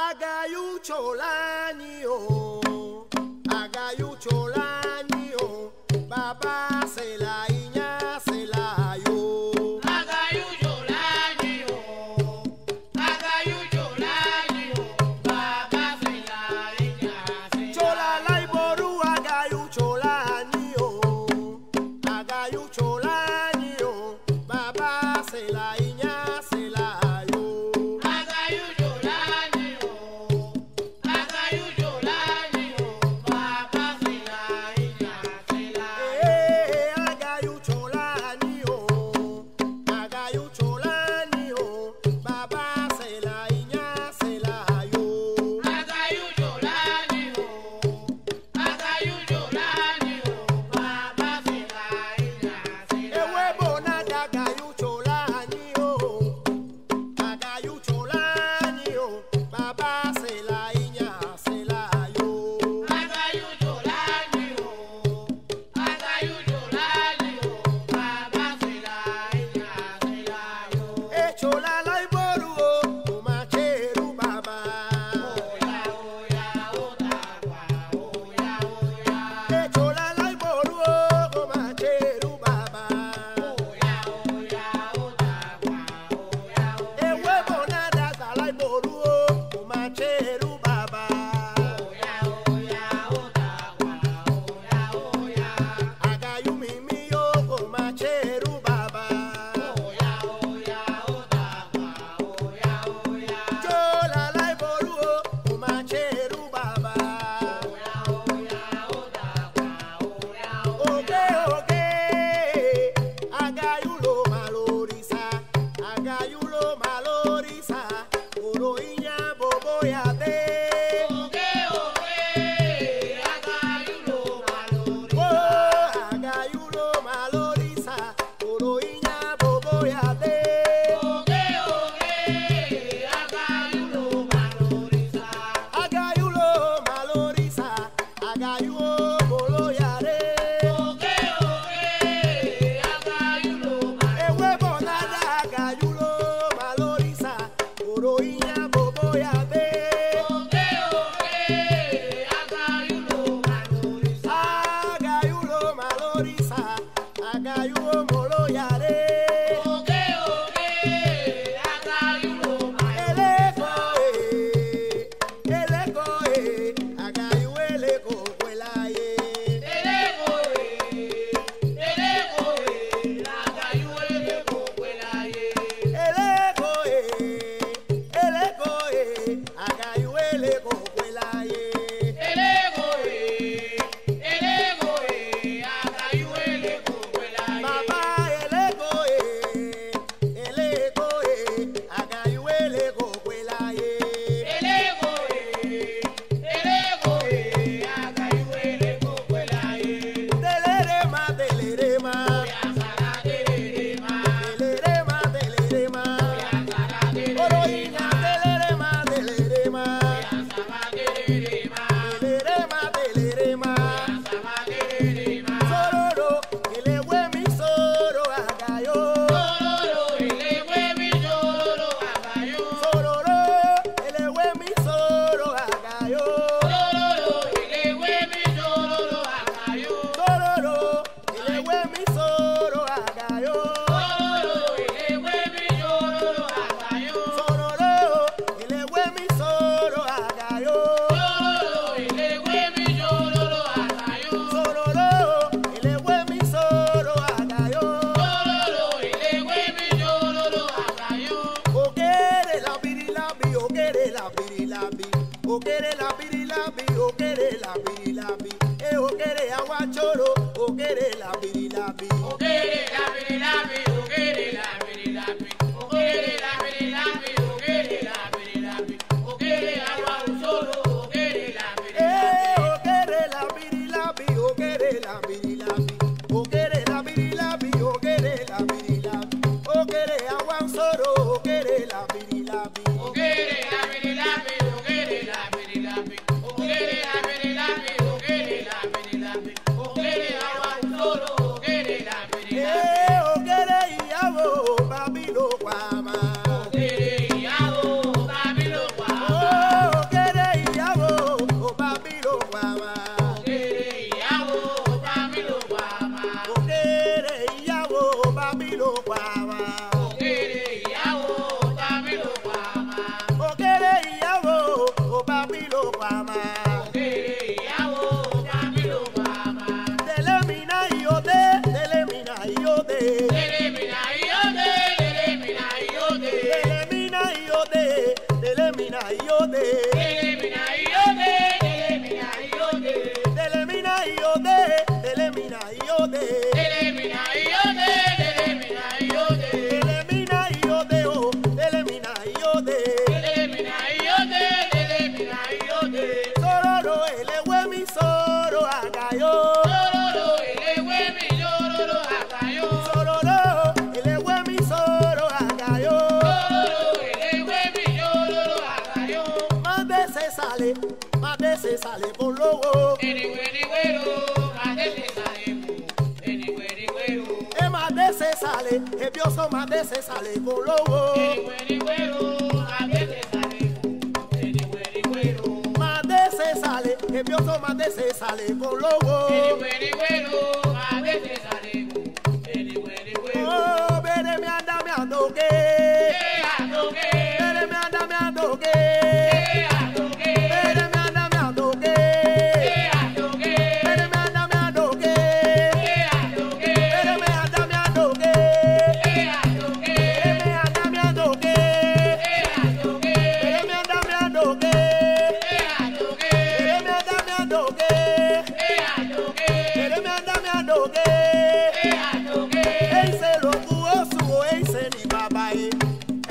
Agaiucho Lanio, Agaiucho Lanio, Baba se la iña se la yo. Agaiucho Lanio, Agaiucho Lanio, Baba se la iña se la yo. Chola laiboru Agaiucho Lanio, Agaiucho Lanio, Baba la. Agayu Omo. Reina. choro. Sale, el bioso más veces sale con lobo. Más veces sale, el bioso más veces sale con lobo.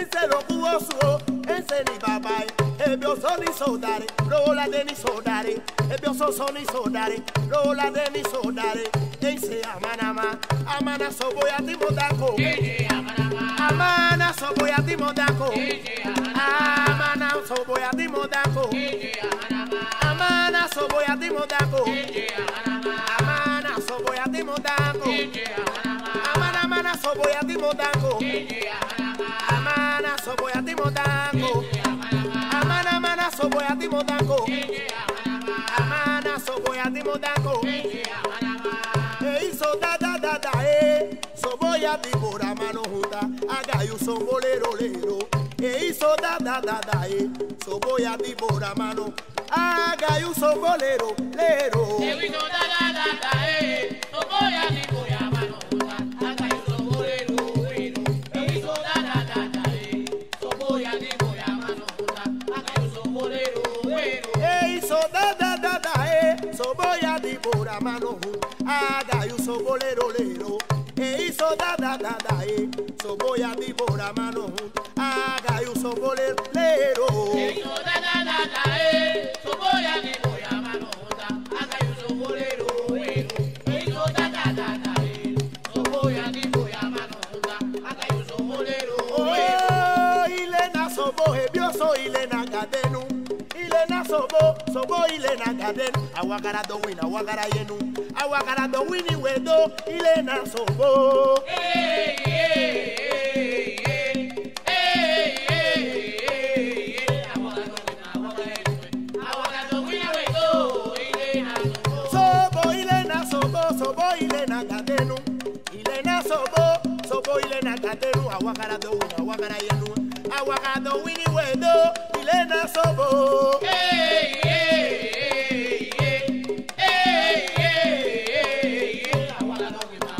Ense lo può suo, ese li babai Ebbio sono i soldari, rola dei soldari Ebbio sono i soldari, rola dei soldari Ense amanama, amana so voy a ti Amana soboya voy a ti Amana soboya voy a ti Amana soboya voy a ti Amana soboya voy a ti Amana amana so voy a ti soboy a timotango. Amana, amana, soboy a timotango. Amana, soboy a timotango. Ei, so da da da da, eh. Soboy a timora mano junta. Agayo son bolero lero. Ei, so da da da da, eh. Soboy a timora mano. Agayo son bolero lero. Ei, so da da da da. Da da da da eh. So boy a ti por a mano. Haga y uso bolero da da da da eh. So ile na gaden awagara do win awagara yenu awagara do win we do ile na sogo hey, hey, hey, hey. hey, hey. kateru awakara do win awakara yenu awakara do win we do ilena sobo hey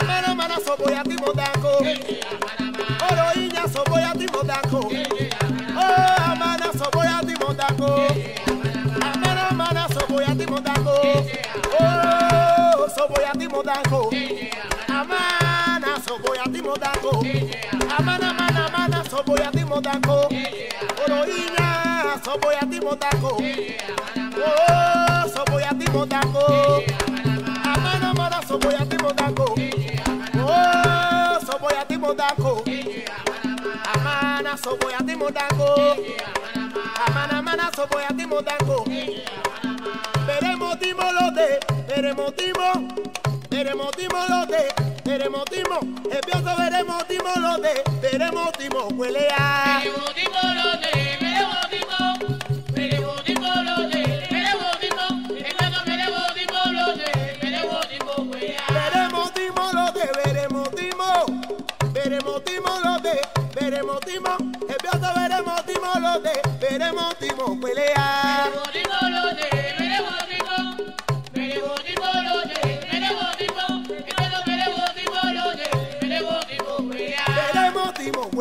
Amara mara sobo. Oro inya sobo ya. Oh Amana sobo ya ti modako. Oh, amana. Oro inya sobo ya. mudango. Amana, amana, soboya ti mudango. Veremos timolote.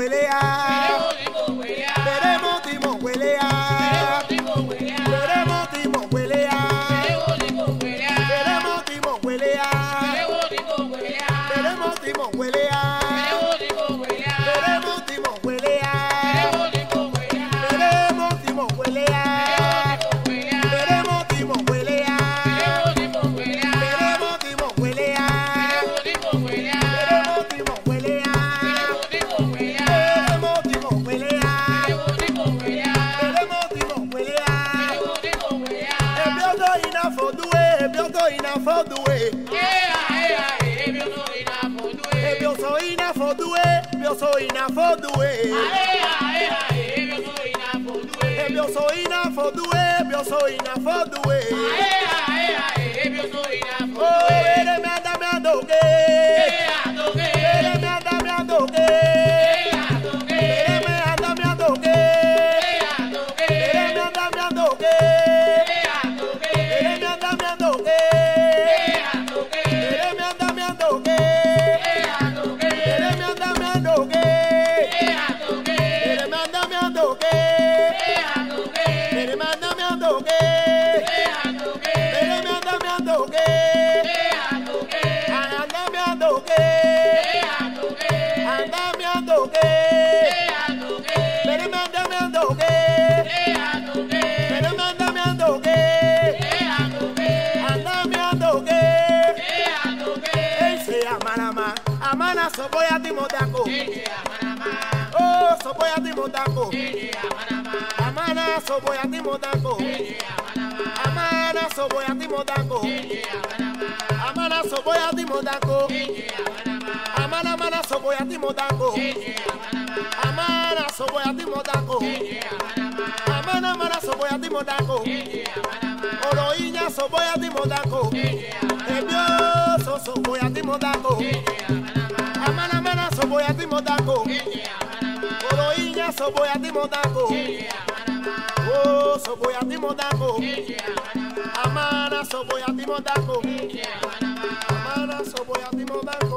Willie. enough for the way. Eu sou enough for the way. Eu sou enough for the way. Eu sou enough for the way. Oh, toque. mana soboya di modako. Oh, soboya di modako. Amana soboya di modako. Amana soboya di modako. Amana soboya di modako. Amana mana soboya di modako. Amana soboya di modako. Amana mana soboya di modako. Oro inya soboya di modako. Ebio so soboya di modako. so boy at the modango. Oh, so boy at the modango. Amana, so boy at the modango. Amana, so boy at the modango.